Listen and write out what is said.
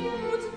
You.